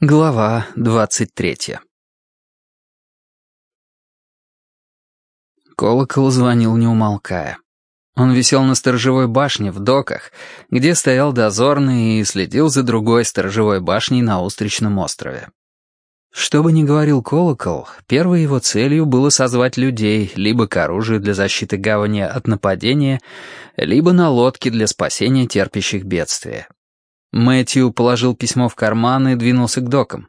Глава двадцать третья Колокол звонил не умолкая. Он висел на сторожевой башне в доках, где стоял дозорный и следил за другой сторожевой башней на Устричном острове. Что бы ни говорил колокол, первой его целью было созвать людей либо к оружию для защиты гавани от нападения, либо на лодке для спасения терпящих бедствия. Мэтью положил письмо в карман и двинулся к докам.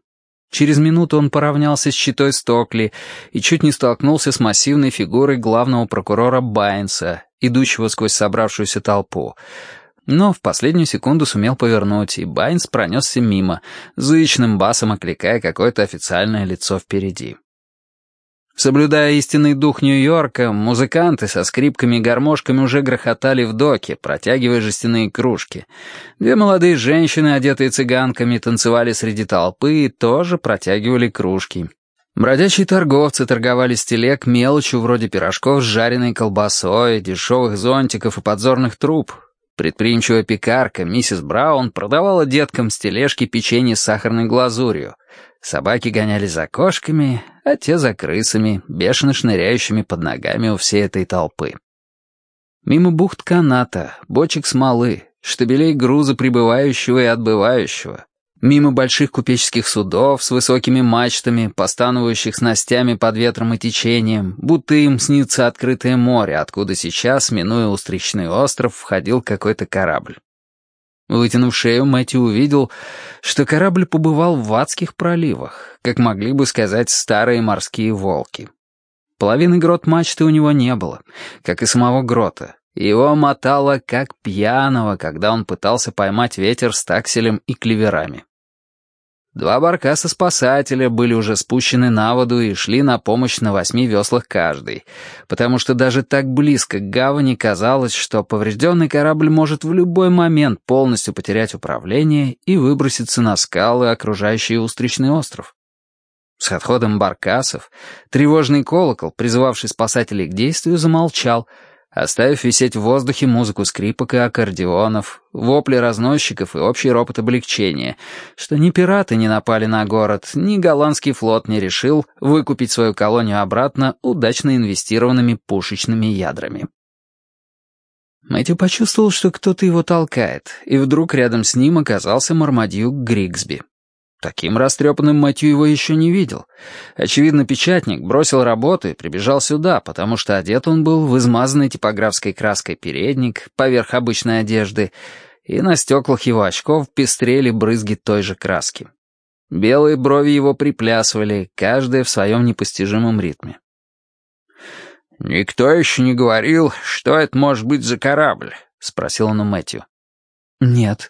Через минуту он поравнялся с щитой Стокли и чуть не столкнулся с массивной фигурой главного прокурора Байнса, идущего сквозь собравшуюся толпу. Но в последнюю секунду сумел повернуть, и Байнс пронесся мимо, зычным басом окликая какое-то официальное лицо впереди. Соблюдая истинный дух Нью-Йорка, музыканты со скрипками и гармошками уже грохотали в доке, протягивая жестяные кружки. Две молодые женщины, одетые цыганками, танцевали среди толпы и тоже протягивали кружки. Бродячие торговцы торговали с телег мелочью вроде пирожков с жареной колбасой, дешевых зонтиков и подзорных труб. Предприимчивая пекарка, миссис Браун, продавала деткам с тележки печенье с сахарной глазурью. Собаки гоняли за кошками, а те за крысами, бешено шныряющими под ногами у всей этой толпы. Мимо бухт каната, бочек смолы, штабелей груза прибывающего и отбывающего, мимо больших купеческих судов с высокими мачтами, постанывающих снастями под ветром и течением, будто им снится открытое море, откуда сейчас, минуя Устричный остров, входил какой-то корабль. Вытянув шею, Мэтью увидел, что корабль побывал в адских проливах, как могли бы сказать старые морские волки. Половины грот мачты у него не было, как и самого грота. Его мотало как пьяного, когда он пытался поймать ветер с такселем и клеверами. Два баркаса-спасателя были уже спущены на воду и шли на помощь на восьми веслах каждый, потому что даже так близко к гавани казалось, что поврежденный корабль может в любой момент полностью потерять управление и выброситься на скалы, окружающие Устричный остров. С отходом баркасов тревожный колокол, призывавший спасателей к действию, замолчал — оставив висеть в воздухе музыку скрипок и аккордеонов, вопли разносчиков и общий ропот облегчения, что ни пираты не напали на город, ни голландский флот не решил выкупить свою колонию обратно удачно инвестированными пушечными ядрами. Мэтью почувствовал, что кто-то его толкает, и вдруг рядом с ним оказался Мармадьюк Григсби. Таким растрепанным Матью его еще не видел. Очевидно, печатник бросил работу и прибежал сюда, потому что одет он был в измазанный типографской краской передник поверх обычной одежды, и на стеклах его очков пестрели брызги той же краски. Белые брови его приплясывали, каждая в своем непостижимом ритме. «Никто еще не говорил, что это может быть за корабль?» — спросил он у Мэтью. «Нет»,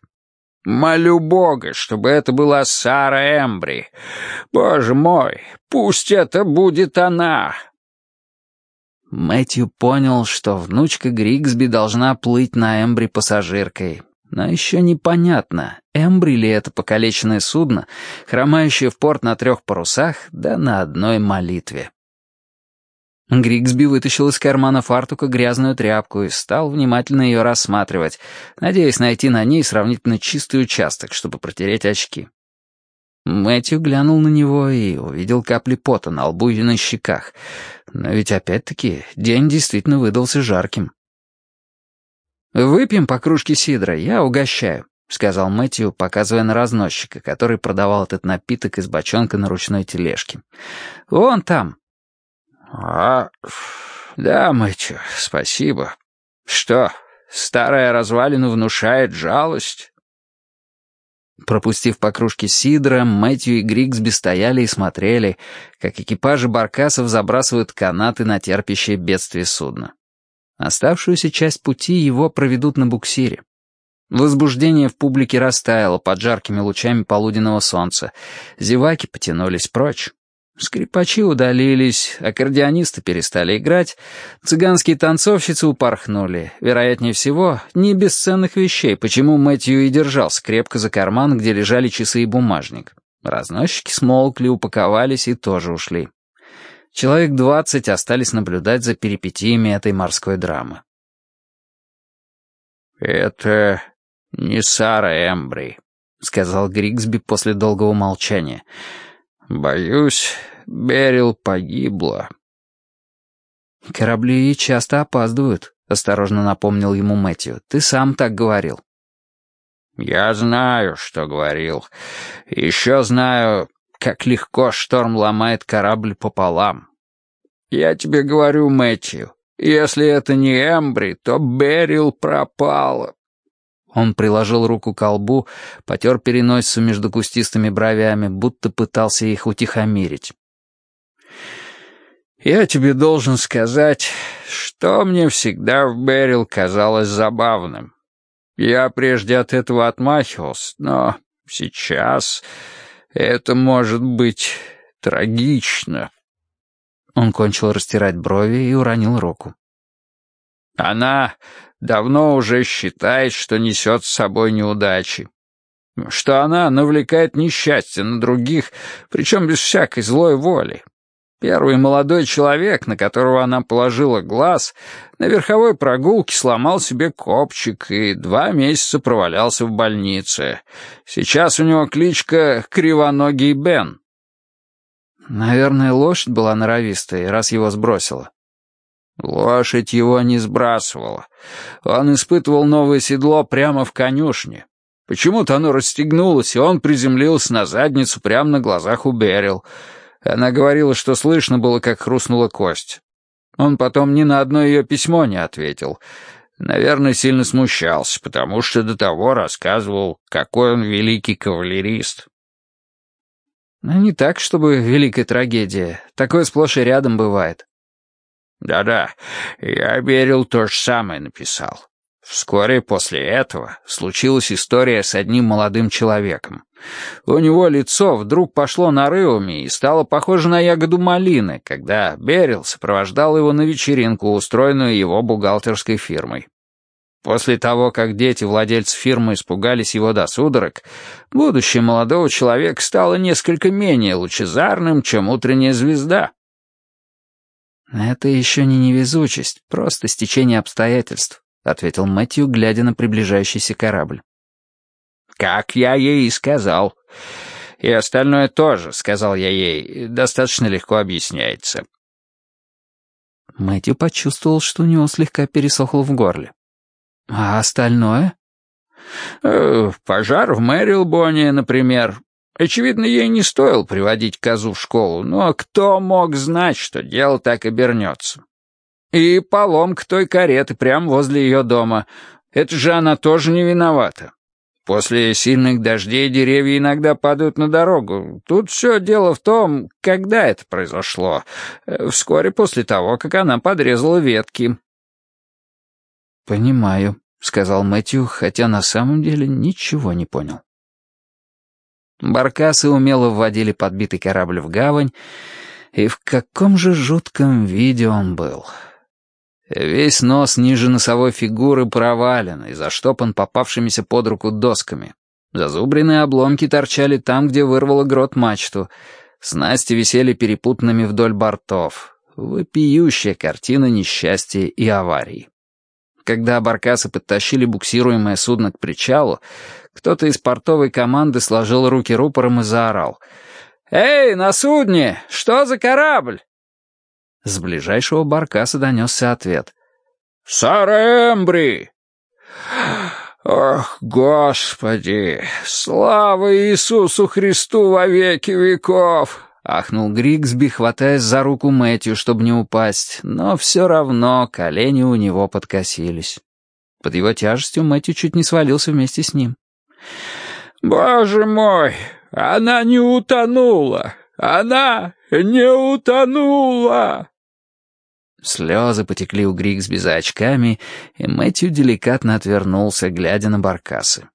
Молю Бога, чтобы это была Сара Эмбри. Боже мой, пусть это будет она!» Мэтью понял, что внучка Григсби должна плыть на Эмбри пассажиркой. Но еще непонятно, Эмбри ли это покалеченное судно, хромающее в порт на трех парусах, да на одной молитве. Григсби вытащил из кармана фартука грязную тряпку и стал внимательно ее рассматривать, надеясь найти на ней сравнительно чистый участок, чтобы протереть очки. Мэтью глянул на него и увидел капли пота на лбу и на щеках. Но ведь опять-таки день действительно выдался жарким. «Выпьем по кружке сидра, я угощаю», — сказал Мэтью, показывая на разносчика, который продавал этот напиток из бочонка на ручной тележке. «Вон там, «А, да, Мэтью, спасибо. Что, старая развалина внушает жалость?» Пропустив по кружке сидра, Мэтью и Григсби стояли и смотрели, как экипажи баркасов забрасывают канаты на терпящее бедствие судно. Оставшуюся часть пути его проведут на буксире. Возбуждение в публике растаяло под жаркими лучами полуденного солнца. Зеваки потянулись прочь. Скрипачи удалились, аккордеонисты перестали играть, цыганские танцовщицы упорхнули. Вероятнее всего, не бесценных вещей, почему Мэтью и держался крепко за карман, где лежали часы и бумажник. Разносчики смолкли, упаковались и тоже ушли. Человек двадцать остались наблюдать за перипетиями этой морской драмы. «Это не Сара Эмбри», — сказал Григсби после долгого молчания. «Боюсь, Берил погибла». «Корабли часто опаздывают», — осторожно напомнил ему Мэтью. «Ты сам так говорил». «Я знаю, что говорил. Еще знаю, как легко шторм ломает корабль пополам. Я тебе говорю, Мэтью, если это не Эмбри, то Берил пропала». Он приложил руку к колбу, потер переносицу между кустистыми бровями, будто пытался их утихомирить. «Я тебе должен сказать, что мне всегда в Берил казалось забавным. Я прежде от этого отмахивался, но сейчас это может быть трагично». Он кончил растирать брови и уронил руку. «Она давно уже считает, что несет с собой неудачи. Что она навлекает несчастье на других, причем без всякой злой воли. Первый молодой человек, на которого она положила глаз, на верховой прогулке сломал себе копчик и два месяца провалялся в больнице. Сейчас у него кличка Кривоногий Бен. Наверное, лошадь была норовистой, раз его сбросила. Лошадь его не сбрасывала. Он испытывал новое седло прямо в конюшне. Почему-то оно расстегнулось, и он приземлился на задницу прямо на глазах у Берил. Она говорила, что слышно было, как хрустнула кость. Он потом ни на одно ее письмо не ответил. Наверное, сильно смущался, потому что до того рассказывал, какой он великий кавалерист. Ну, не так, чтобы великая трагедия. Такое сплошь и рядом бывает. Да-да, я Берил то же самое написал. Вскоре после этого случилась история с одним молодым человеком. У него лицо вдруг пошло нарывами и стало похоже на ягоду малины, когда Берил сопровождал его на вечеринку, устроенную его бухгалтерской фирмой. После того, как дети владельца фирмы испугались его до судорог, будущее молодого человека стало несколько менее лучезарным, чем утренняя звезда. «Это еще не невезучесть, просто стечение обстоятельств», — ответил Мэтью, глядя на приближающийся корабль. «Как я ей и сказал. И остальное тоже, — сказал я ей, — достаточно легко объясняется». Мэтью почувствовал, что у него слегка пересохло в горле. «А остальное?» «Э, «Пожар в Мэрилбоне, например. Очевидно, ей не стоило приводить козу в школу, но кто мог знать, что дело так обернется? И поломка той кареты прямо возле ее дома. Это же она тоже не виновата. После сильных дождей деревья иногда падают на дорогу. Тут все дело в том, когда это произошло. Э, вскоре после того, как она подрезала ветки. «Понимаю», — сказал Мэтью, хотя на самом деле ничего не понял. Баркасы умело вводили подбитый корабль в гавань, и в каком же жутком виде он был. Весь нос ниже носовой фигуры провален и заштопан попавшимися под руку досками. Зазубренные обломки торчали там, где вырвало грот мачту. Снасти висели перепутанными вдоль бортов. Вопиющая картина несчастья и аварий. Когда баркасы подтащили буксируемое судно к причалу, кто-то из портовой команды сложил руки рупором и заорал. «Эй, на судне! Что за корабль?» С ближайшего баркаса донесся ответ. «Сара Эмбри!» «Ох, Господи! Слава Иисусу Христу во веки веков!» — ахнул Григсби, хватаясь за руку Мэтью, чтобы не упасть, но все равно колени у него подкосились. Под его тяжестью Мэтью чуть не свалился вместе с ним. «Боже мой, она не утонула! Она не утонула!» Слезы потекли у Григсби за очками, и Мэтью деликатно отвернулся, глядя на баркасы.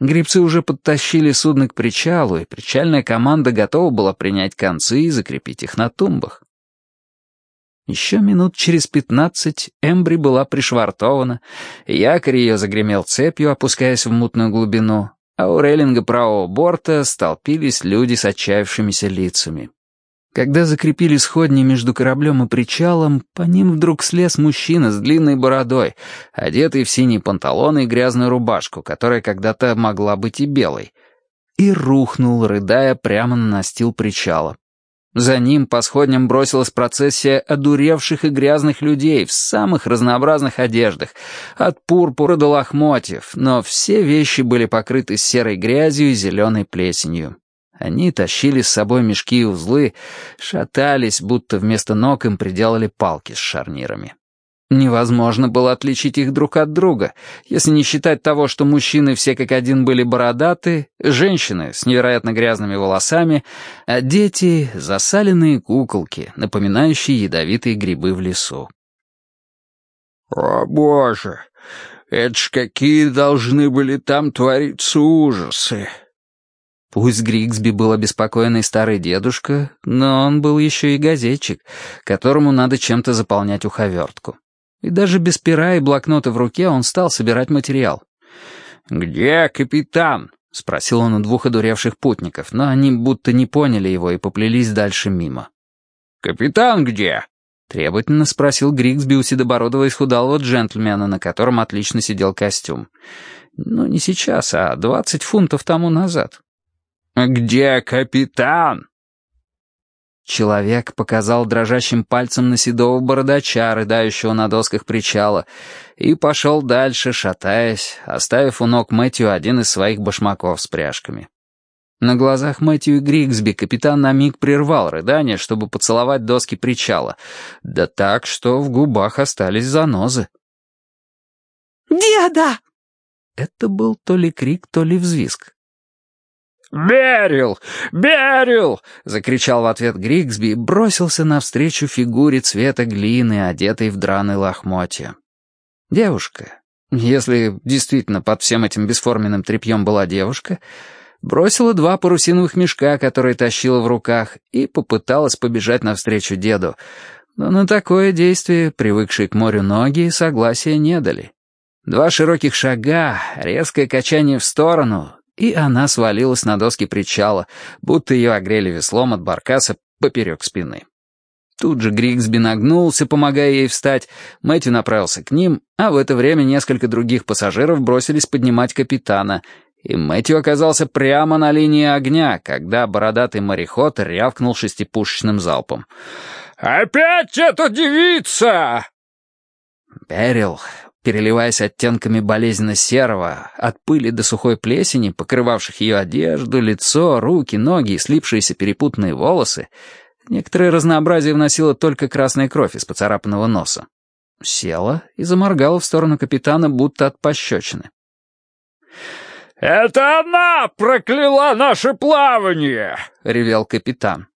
Грибцы уже подтащили судно к причалу, и причальная команда готова была принять концы и закрепить их на тумбах. Еще минут через пятнадцать Эмбри была пришвартована, якорь ее загремел цепью, опускаясь в мутную глубину, а у рейлинга правого борта столпились люди с отчаявшимися лицами. Когда закрепили сходни между кораблем и причалом, по ним вдруг слез мужчина с длинной бородой, одетый в синие панталоны и грязную рубашку, которая когда-то могла быть и белой, и рухнул, рыдая прямо на настил причала. За ним по сходням бросилась процессия одуревших и грязных людей в самых разнообразных одеждах, от пурпура до лохмотьев, но все вещи были покрыты серой грязью и зеленой плесенью. Они тащили с собой мешки и узлы, шатались, будто вместо ног им приделали палки с шарнирами. Невозможно было отличить их друг от друга, если не считать того, что мужчины все как один были бородаты, женщины с невероятно грязными волосами, а дети — засаленные куколки, напоминающие ядовитые грибы в лесу. «О, боже! Это ж какие должны были там твориться ужасы!» Пусть Григсби был обеспокоенный старый дедушка, но он был еще и газетчик, которому надо чем-то заполнять уховертку. И даже без пера и блокнота в руке он стал собирать материал. «Где капитан?» — спросил он у двух одуревших путников, но они будто не поняли его и поплелись дальше мимо. «Капитан где?» — требовательно спросил Григсби у седобородого исхудалого джентльмена, на котором отлично сидел костюм. Ну, не сейчас, а двадцать фунтов тому назад. «Где капитан?» Человек показал дрожащим пальцем на седого бородача, рыдающего на досках причала, и пошел дальше, шатаясь, оставив у ног Мэтью один из своих башмаков с пряжками. На глазах Мэтью и Григсби капитан на миг прервал рыдание, чтобы поцеловать доски причала, да так, что в губах остались занозы. «Деда!» Это был то ли крик, то ли взвизг. «Берил! Берил!» — закричал в ответ Григсби и бросился навстречу фигуре цвета глины, одетой в драный лохмотья. Девушка, если действительно под всем этим бесформенным тряпьем была девушка, бросила два парусиновых мешка, которые тащила в руках, и попыталась побежать навстречу деду. Но на такое действие, привыкшие к морю ноги, согласия не дали. Два широких шага, резкое качание в сторону, и она свалилась на доски причала, будто ее огрели веслом от баркаса поперек спины. Тут же Григсби нагнулся, помогая ей встать, Мэтью направился к ним, а в это время несколько других пассажиров бросились поднимать капитана, и Мэтью оказался прямо на линии огня, когда бородатый мореход рявкнул шестипушечным залпом. «Опять эта девица!» Берил переливаясь оттенками болезненно-серого, от пыли до сухой плесени, покрывавших ее одежду, лицо, руки, ноги и слипшиеся перепутанные волосы, некоторое разнообразие вносило только красная кровь из поцарапанного носа. Села и заморгала в сторону капитана, будто от пощечины. «Это она прокляла наше плавание!» — ревел капитан.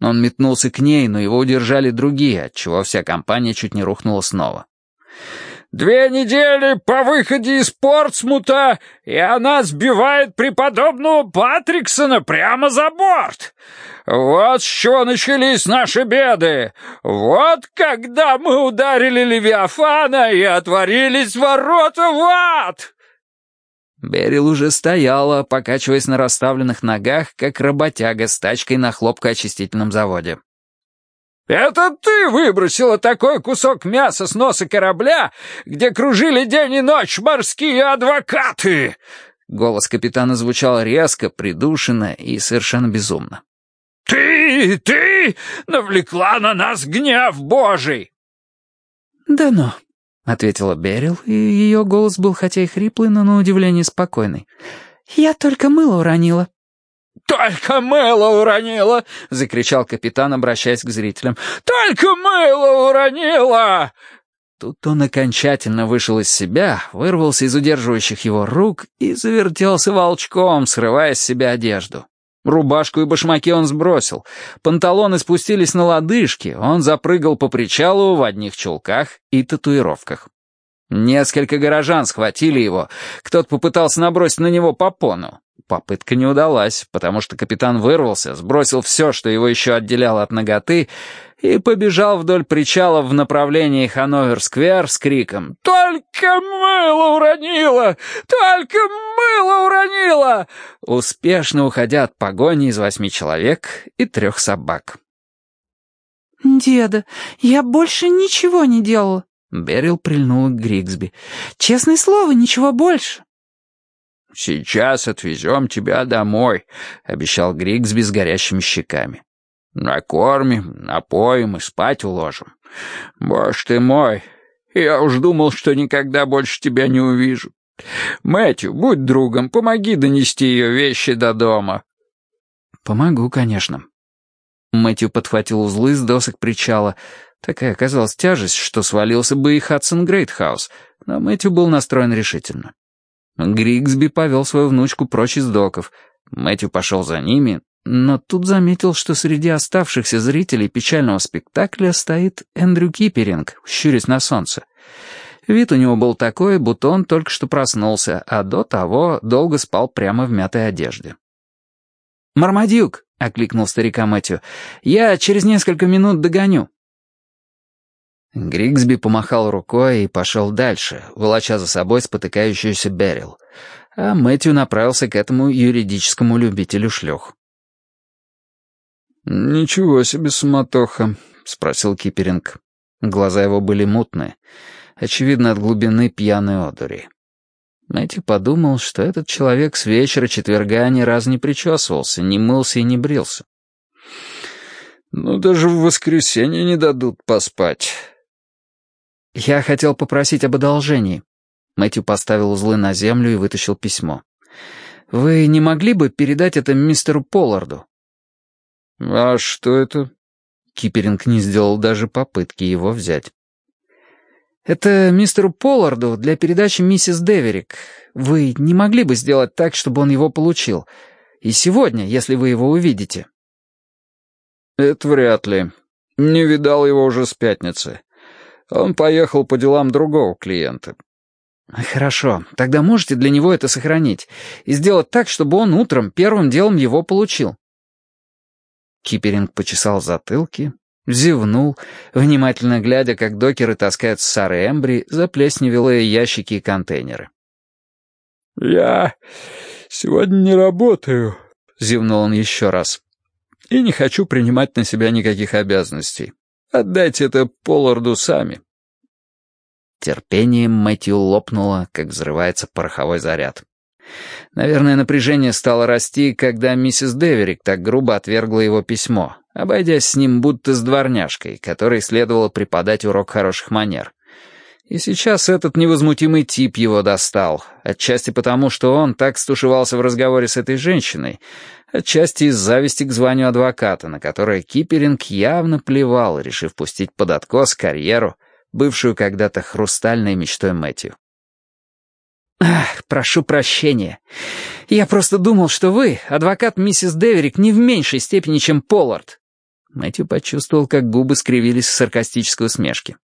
Он метнулся к ней, но его удержали другие, отчего вся компания чуть не рухнула снова. Две недели по выходе из Портсмута, и она сбивает преподобного Патриксона прямо за борт. Вот с чего начались наши беды. Вот когда мы ударили Левиафана и отворились ворота в ад!» Берил уже стояла, покачиваясь на расставленных ногах, как работяга с тачкой на хлопкоочистительном заводе. «Это ты выбросила такой кусок мяса с носа корабля, где кружили день и ночь морские адвокаты!» Голос капитана звучал резко, придушенно и совершенно безумно. «Ты, ты навлекла на нас гнев Божий!» «Да ну», — ответила Берил, и ее голос был хотя и хриплый, но на удивление спокойный. «Я только мыло уронила». «Только мыло уронила!» — закричал капитан, обращаясь к зрителям. «Только мыло уронила!» Тут он окончательно вышел из себя, вырвался из удерживающих его рук и завертелся волчком, срывая с себя одежду. Рубашку и башмаки он сбросил. Панталоны спустились на лодыжки, он запрыгал по причалу в одних чулках и татуировках. Несколько горожан схватили его, кто-то попытался набросить на него попону. Попытка не удалась, потому что капитан вырвался, сбросил все, что его еще отделяло от ноготы, и побежал вдоль причала в направлении Ханновер-сквер с криком «Только мыло уронило! Только мыло уронило!» успешно уходя от погони из восьми человек и трех собак. «Деда, я больше ничего не делала». Берил прильнула к Григсби. «Честное слово, ничего больше». «Сейчас отвезем тебя домой», — обещал Григсби с горящими щеками. «Накормим, напоим и спать уложим. Боже ты мой, я уж думал, что никогда больше тебя не увижу. Мэтью, будь другом, помоги донести ее вещи до дома». «Помогу, конечно». Мэтью подхватил узлы с досок причала. Такая оказалась тяжесть, что свалился бы и Хадсон Грейтхаус, но Мэтью был настроен решительно. Григсби повел свою внучку прочь из доков. Мэтью пошел за ними, но тут заметил, что среди оставшихся зрителей печального спектакля стоит Эндрю Киперинг, щурясь на солнце. Вид у него был такой, будто он только что проснулся, а до того долго спал прямо в мятой одежде. «Мармадюк!» — окликнул старика Мэтью. «Я через несколько минут догоню». Григсби помахал рукой и пошел дальше, волоча за собой спотыкающуюся Берил, а Мэтью направился к этому юридическому любителю шлюх. «Ничего себе суматоха», — спросил Киперинг. Глаза его были мутные, очевидно, от глубины пьяной одури. Мэтью подумал, что этот человек с вечера четверга ни разу не причесывался, не мылся и не брился. «Ну, даже в воскресенье не дадут поспать». «Я хотел попросить об одолжении». Мэтью поставил узлы на землю и вытащил письмо. «Вы не могли бы передать это мистеру Полларду?» «А что это?» Киперинг не сделал даже попытки его взять. «Это мистеру Полларду для передачи миссис Деверик. Вы не могли бы сделать так, чтобы он его получил? И сегодня, если вы его увидите». «Это вряд ли. Не видал его уже с пятницы. Он поехал по делам другого клиента». «Хорошо, тогда можете для него это сохранить и сделать так, чтобы он утром первым делом его получил». Киперинг почесал затылки, зевнул, внимательно глядя, как докеры таскают с Сары Эмбри заплесневелые ящики и контейнеры. «Я сегодня не работаю», — зевнул он еще раз. «И не хочу принимать на себя никаких обязанностей. Отдайте это Полларду сами». Терпение Мэтью лопнуло, как взрывается пороховой заряд. Наверное, напряжение стало расти, когда миссис Деверик так грубо отвергла его письмо, обойдясь с ним будто с дворняжкой, которой следовало преподать урок хороших манер. И сейчас этот невозмутимый тип его достал, отчасти потому, что он так стушевался в разговоре с этой женщиной, отчасти из зависти к званию адвоката, на которое Киперинг явно плевал, решив пустить под откос карьеру, бывшую когда-то хрустальной мечтой Мэтью. «Ах, прошу прощения. Я просто думал, что вы, адвокат миссис Деверик, не в меньшей степени, чем Поллард». Мэтью почувствовал, как губы скривились в саркастической усмешке.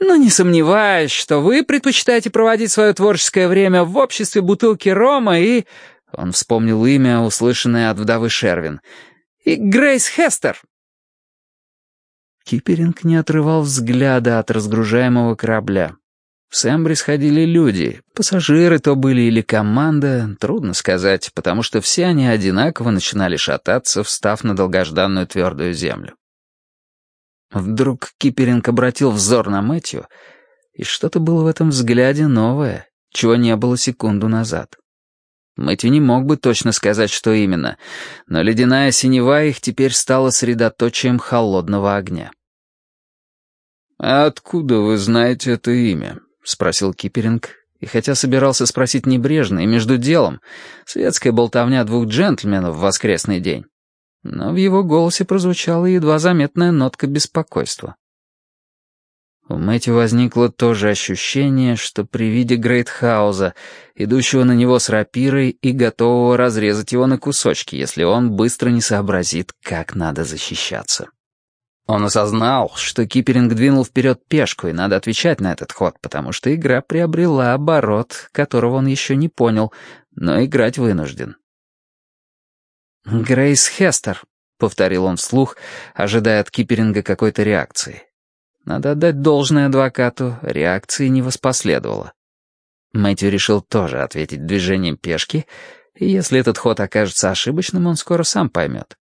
«Но не сомневаюсь, что вы предпочитаете проводить свое творческое время в обществе бутылки рома и...» Он вспомнил имя, услышанное от вдовы Шервин. «И Грейс Хестер». Киперинг не отрывал взгляда от разгружаемого корабля. В Сэмбри сходили люди, пассажиры то были или команда, трудно сказать, потому что все они одинаково начинали шататься, встав на долгожданную твердую землю. Вдруг Киперинг обратил взор на Мэтью, и что-то было в этом взгляде новое, чего не было секунду назад. Мэтью не мог бы точно сказать, что именно, но ледяная синева их теперь стала средоточием холодного огня. «А откуда вы знаете это имя?» — спросил Киперинг, и хотя собирался спросить небрежно и между делом, светская болтовня двух джентльменов в воскресный день, но в его голосе прозвучала едва заметная нотка беспокойства. У Мэтью возникло то же ощущение, что при виде Грейтхауза, идущего на него с рапирой и готового разрезать его на кусочки, если он быстро не сообразит, как надо защищаться. Он осознал, что Киперинг двинул вперед пешку, и надо отвечать на этот ход, потому что игра приобрела оборот, которого он еще не понял, но играть вынужден. «Грейс Хестер», — повторил он вслух, ожидая от Киперинга какой-то реакции. Надо отдать должное адвокату, реакции не воспоследовало. Мэтью решил тоже ответить движением пешки, и если этот ход окажется ошибочным, он скоро сам поймет.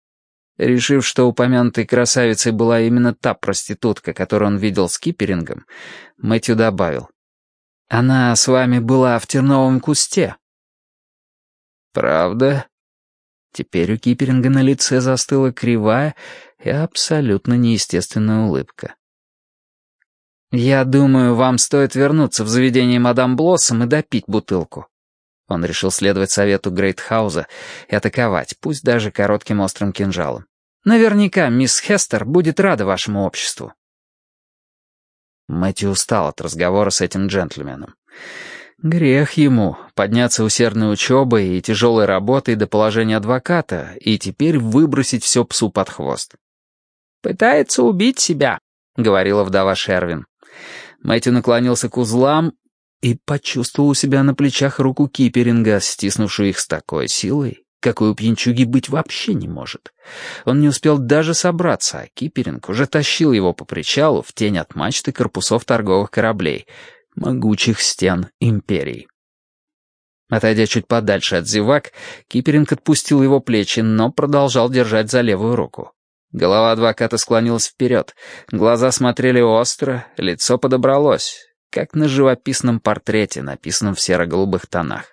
Решив, что упомянутой красавицей была именно та проститутка, которую он видел с киперингом, Мэтью добавил. «Она с вами была в терновом кусте». «Правда?» Теперь у киперинга на лице застыла кривая и абсолютно неестественная улыбка. «Я думаю, вам стоит вернуться в заведение мадам Блоссом и допить бутылку». Он решил следовать совету Грейтхауза и атаковать, пусть даже коротким острым кинжалом. «Наверняка мисс Хестер будет рада вашему обществу». Мэтью устал от разговора с этим джентльменом. Грех ему подняться усердной учебой и тяжелой работой до положения адвоката и теперь выбросить все псу под хвост. «Пытается убить себя», — говорила вдова Шервин. Мэтью наклонился к узлам и почувствовал у себя на плечах руку Киперинга, стиснувшую их с такой силой, какой у пьянчуги быть вообще не может. Он не успел даже собраться, а Киперинг уже тащил его по причалу в тень от мачты корпусов торговых кораблей, могучих стен империи. Отойдя чуть подальше от зевак, Киперинг отпустил его плечи, но продолжал держать за левую руку. Голова адвоката склонилась вперед, глаза смотрели остро, лицо подобралось, как на живописном портрете, написанном в серо-голубых тонах.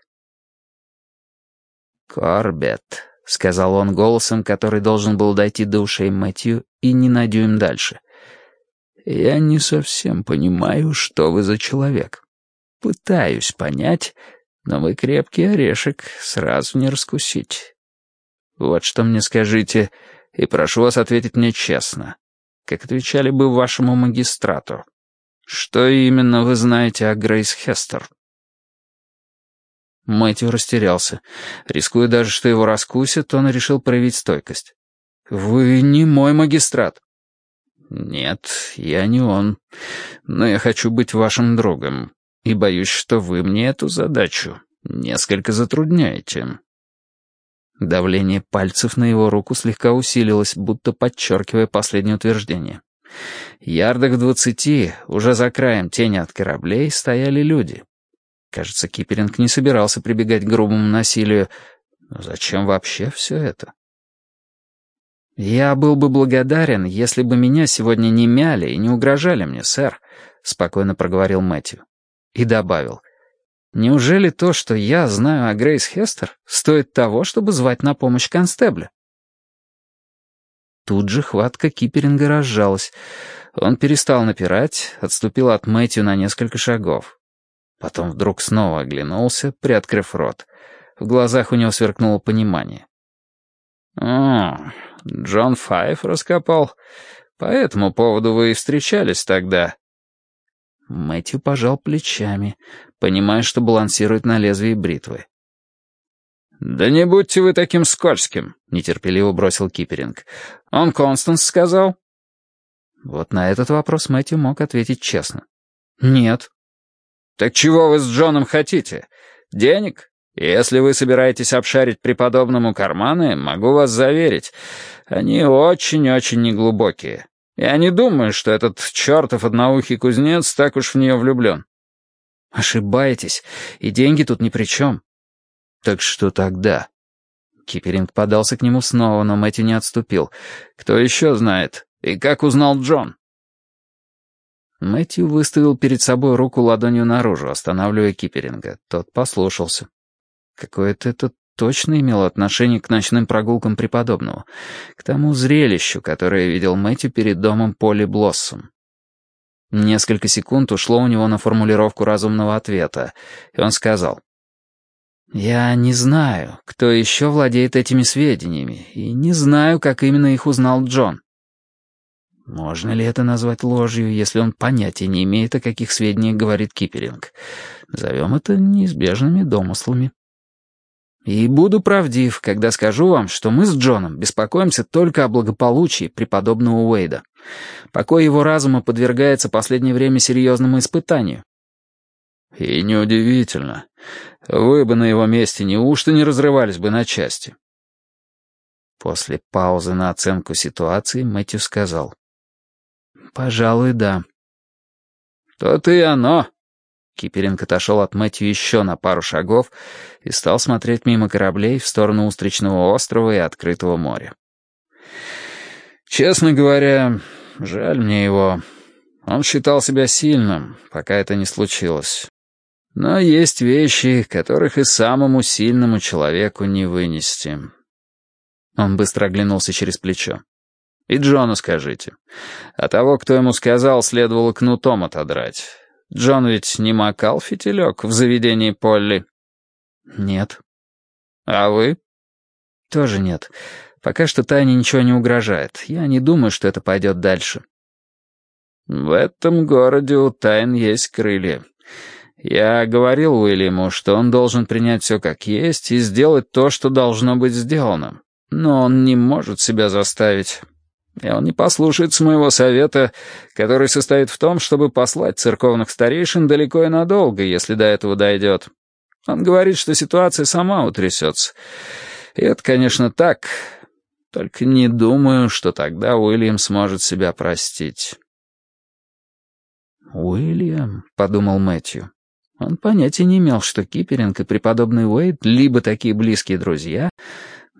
«Корбет», — сказал он голосом, который должен был дойти до ушей Мэтью и не на дюйм дальше. «Я не совсем понимаю, что вы за человек. Пытаюсь понять, но вы крепкий орешек, сразу не раскусить. Вот что мне скажите, — и прошу вас ответить мне честно, как отвечали бы вашему магистрату. Что именно вы знаете о Грейс Хестер?» Мэтью растерялся. Рискуя даже, что его раскусят, он решил проявить стойкость. «Вы не мой магистрат». «Нет, я не он. Но я хочу быть вашим другом. И боюсь, что вы мне эту задачу несколько затрудняете». Давление пальцев на его руку слегка усилилось, будто подчеркивая последнее утверждение. Ярдах двадцати, уже за краем тени от кораблей, стояли люди. Кажется, Киперинг не собирался прибегать к грубому насилию. Но зачем вообще все это? «Я был бы благодарен, если бы меня сегодня не мяли и не угрожали мне, сэр», — спокойно проговорил Мэтью. И добавил — Неужели то, что я знаю о Грейс Хестер, стоит того, чтобы звать на помощь констебля? Тут же хватка Киперинга разжалась. Он перестал напирать, отступил от Мэтью на несколько шагов. Потом вдруг снова оглянулся, приоткрыв рот. В глазах у него сверкнуло понимание. «О, Джон Файф раскопал. По этому поводу вы и встречались тогда». Мэтью пожал плечами, понимая, что балансирует на лезвии бритвы. «Да не будьте вы таким скользким», — нетерпеливо бросил Киперинг. «Он Констанс сказал?» Вот на этот вопрос Мэтью мог ответить честно. «Нет». «Так чего вы с Джоном хотите? Денег? Если вы собираетесь обшарить преподобному карманы, могу вас заверить, они очень-очень неглубокие. Я не думаю, что этот чертов одноухий кузнец так уж в нее влюблен». «Ошибаетесь, и деньги тут ни при чем». «Так что тогда?» Киперинг подался к нему снова, но Мэтью не отступил. «Кто еще знает? И как узнал Джон?» Мэтью выставил перед собой руку ладонью наружу, останавливая Киперинга. Тот послушался. Какое-то это точно имело отношение к ночным прогулкам преподобного, к тому зрелищу, которое видел Мэтью перед домом Поли Блоссом. Несколько секунд ушло у него на формулировку разумного ответа, и он сказал, «Я не знаю, кто еще владеет этими сведениями, и не знаю, как именно их узнал Джон. Можно ли это назвать ложью, если он понятия не имеет, о каких сведениях говорит Киперинг? Назовем это неизбежными домыслами». И буду правдив, когда скажу вам, что мы с Джоном беспокоимся только о благополучии преподобного Уэйда. Покой его разума подвергается последнее время серьезному испытанию. И неудивительно. Вы бы на его месте неужто не разрывались бы на части? После паузы на оценку ситуации Мэтью сказал. «Пожалуй, да». «То-то и оно», Киперинг отошел от Мэтью еще на пару шагов и стал смотреть мимо кораблей в сторону Устричного острова и открытого моря. «Честно говоря, жаль мне его. Он считал себя сильным, пока это не случилось. Но есть вещи, которых и самому сильному человеку не вынести». Он быстро оглянулся через плечо. «И Джону скажите. А того, кто ему сказал, следовало кнутом отодрать. Джон ведь не макал фитилек в заведении Полли?» «Нет». «А вы?» «Тоже нет. Пока что Тайне ничего не угрожает. Я не думаю, что это пойдет дальше». «В этом городе у Тайн есть крылья. Я говорил Уильяму, что он должен принять все как есть и сделать то, что должно быть сделано. Но он не может себя заставить. И он не послушается моего совета, который состоит в том, чтобы послать церковных старейшин далеко и надолго, если до этого дойдет. Он говорит, что ситуация сама утрясется. И это, конечно, так. Только не думаю, что тогда Уильям сможет себя простить. «Уильям», — подумал Мэтью. Он понятия не имел, что Киперинг и преподобный Уэйд либо такие близкие друзья,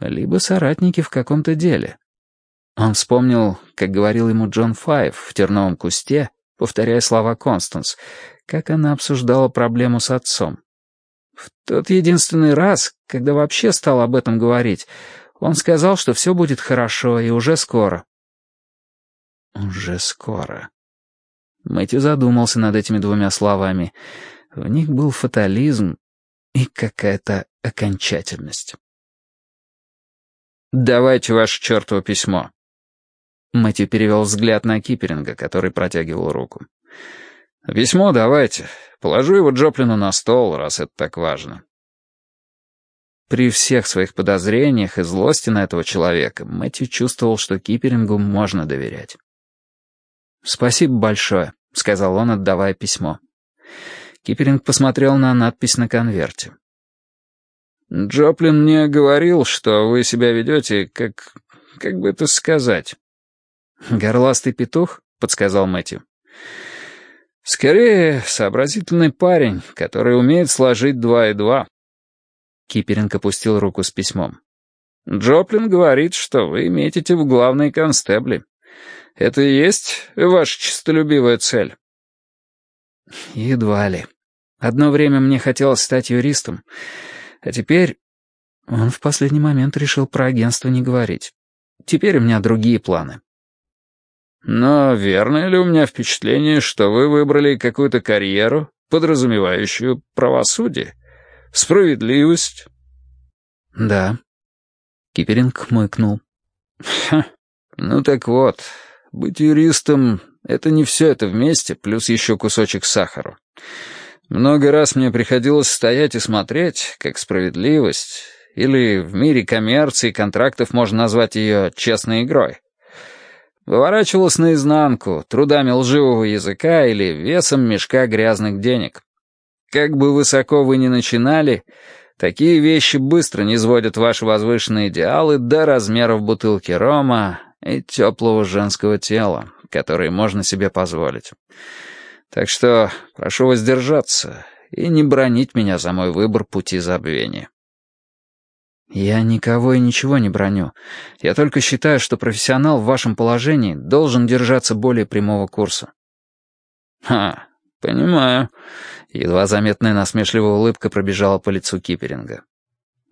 либо соратники в каком-то деле. Он вспомнил, как говорил ему Джон Файв в терновом кусте, повторяя слова Констанс, как она обсуждала проблему с отцом. В тот единственный раз, когда вообще стал об этом говорить, он сказал, что все будет хорошо и уже скоро. «Уже скоро». Мэтью задумался над этими двумя словами. В них был фатализм и какая-то окончательность. «Давайте ваше чертово письмо». Мэтью перевел взгляд на Киперинга, который протягивал руку. «Письмо давайте. Положу его Джоплину на стол, раз это так важно». При всех своих подозрениях и злости на этого человека Мэтью чувствовал, что Киперингу можно доверять. «Спасибо большое», — сказал он, отдавая письмо. Киперинг посмотрел на надпись на конверте. «Джоплин мне говорил, что вы себя ведете, как... как бы это сказать?» «Горластый петух?» — подсказал Мэтью. «Скорее, сообразительный парень, который умеет сложить два и два». Киперинг опустил руку с письмом. «Джоплин говорит, что вы метите в главные констебли. Это и есть ваша честолюбивая цель?» «Едва ли. Одно время мне хотелось стать юристом». А теперь... Он в последний момент решил про агентство не говорить. Теперь у меня другие планы. Но верно ли у меня впечатление, что вы выбрали какую-то карьеру, подразумевающую правосудие? Справедливость? Да. Киперинг хмыкнул. Ха, ну так вот, быть юристом — это не все это вместе, плюс еще кусочек сахара. Много раз мне приходилось стоять и смотреть, как справедливость, или в мире коммерции контрактов можно назвать ее честной игрой, выворачивалась наизнанку, трудами лживого языка или весом мешка грязных денег. Как бы высоко вы ни начинали, такие вещи быстро не сводят ваши возвышенные идеалы до размеров бутылки рома и теплого женского тела, которые можно себе позволить. Так что прошу воздержаться и не бронить меня за мой выбор пути забвения. Я никого и ничего не броню. Я только считаю, что профессионал в вашем положении должен держаться более прямого курса. Ха, понимаю. Едва заметная насмешливая улыбка пробежала по лицу Киперинга.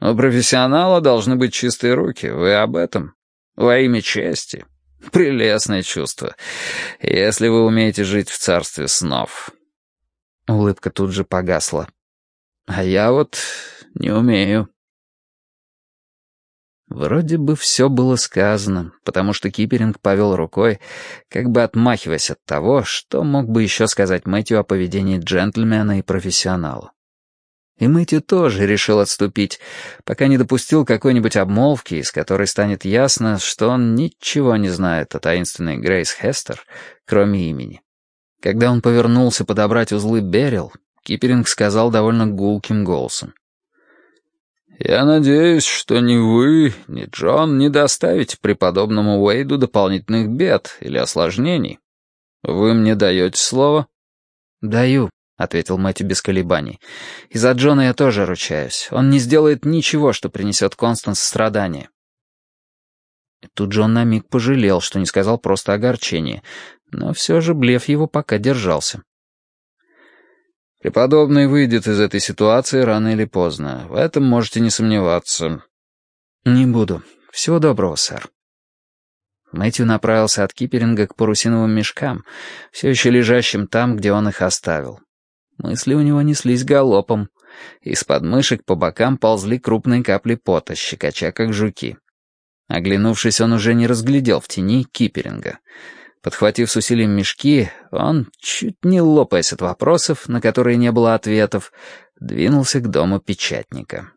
У профессионала должны быть чистые руки. Вы об этом? Во имя чести. Прелестное чувство, если вы умеете жить в царстве снов. Улыбка тут же погасла. А я вот не умею. Вроде бы все было сказано, потому что Киперинг повел рукой, как бы отмахиваясь от того, что мог бы еще сказать Мэтью о поведении джентльмена и профессионала. И Мэтью тоже решил отступить, пока не допустил какой-нибудь обмолвки, из которой станет ясно, что он ничего не знает о таинственной Грейс Хестер, кроме имени. Когда он повернулся подобрать узлы Берил, Киперинг сказал довольно гулким голосом. «Я надеюсь, что ни вы, ни Джон не доставите преподобному Уэйду дополнительных бед или осложнений. Вы мне даете слово?» «Даю», — ответил Мэтью без колебаний. «И за Джона я тоже ручаюсь. Он не сделает ничего, что принесет Констанс страдания». Тут же он на миг пожалел, что не сказал просто огорчение, но все же блеф его пока держался. «Преподобный выйдет из этой ситуации рано или поздно. В этом можете не сомневаться». «Не буду. Всего доброго, сэр». Мэтью направился от киперинга к парусиновым мешкам, все еще лежащим там, где он их оставил. Мысли у него неслись галопом. Из подмышек по бокам ползли крупные капли пота, щекоча как жуки. Оглянувшись, он уже не разглядел в тени киперинга. Подхватив с усилием мешки, он, чуть не лопаясь от вопросов, на которые не было ответов, двинулся к дому печатника.